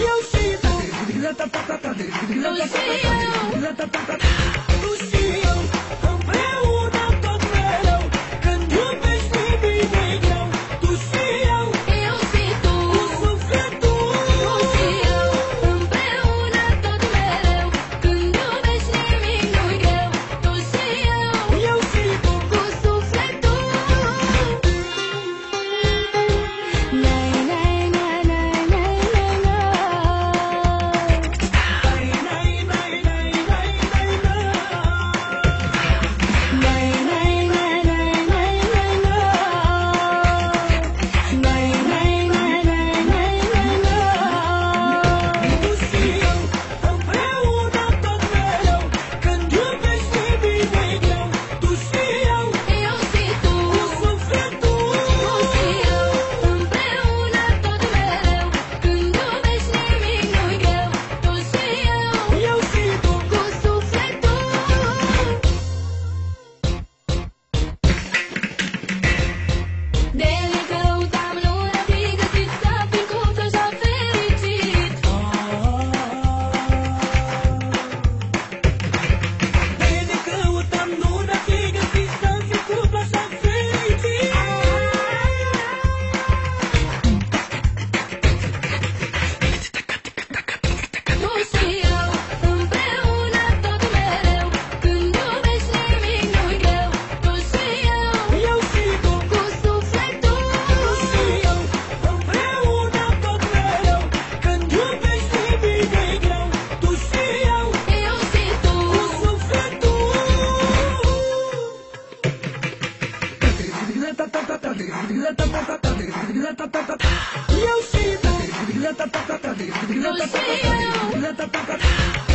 eu sinto no Lucio,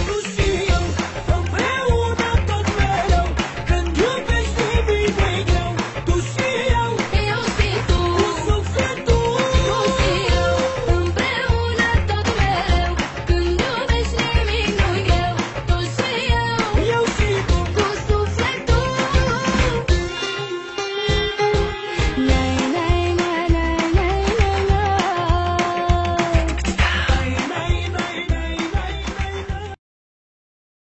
Eu și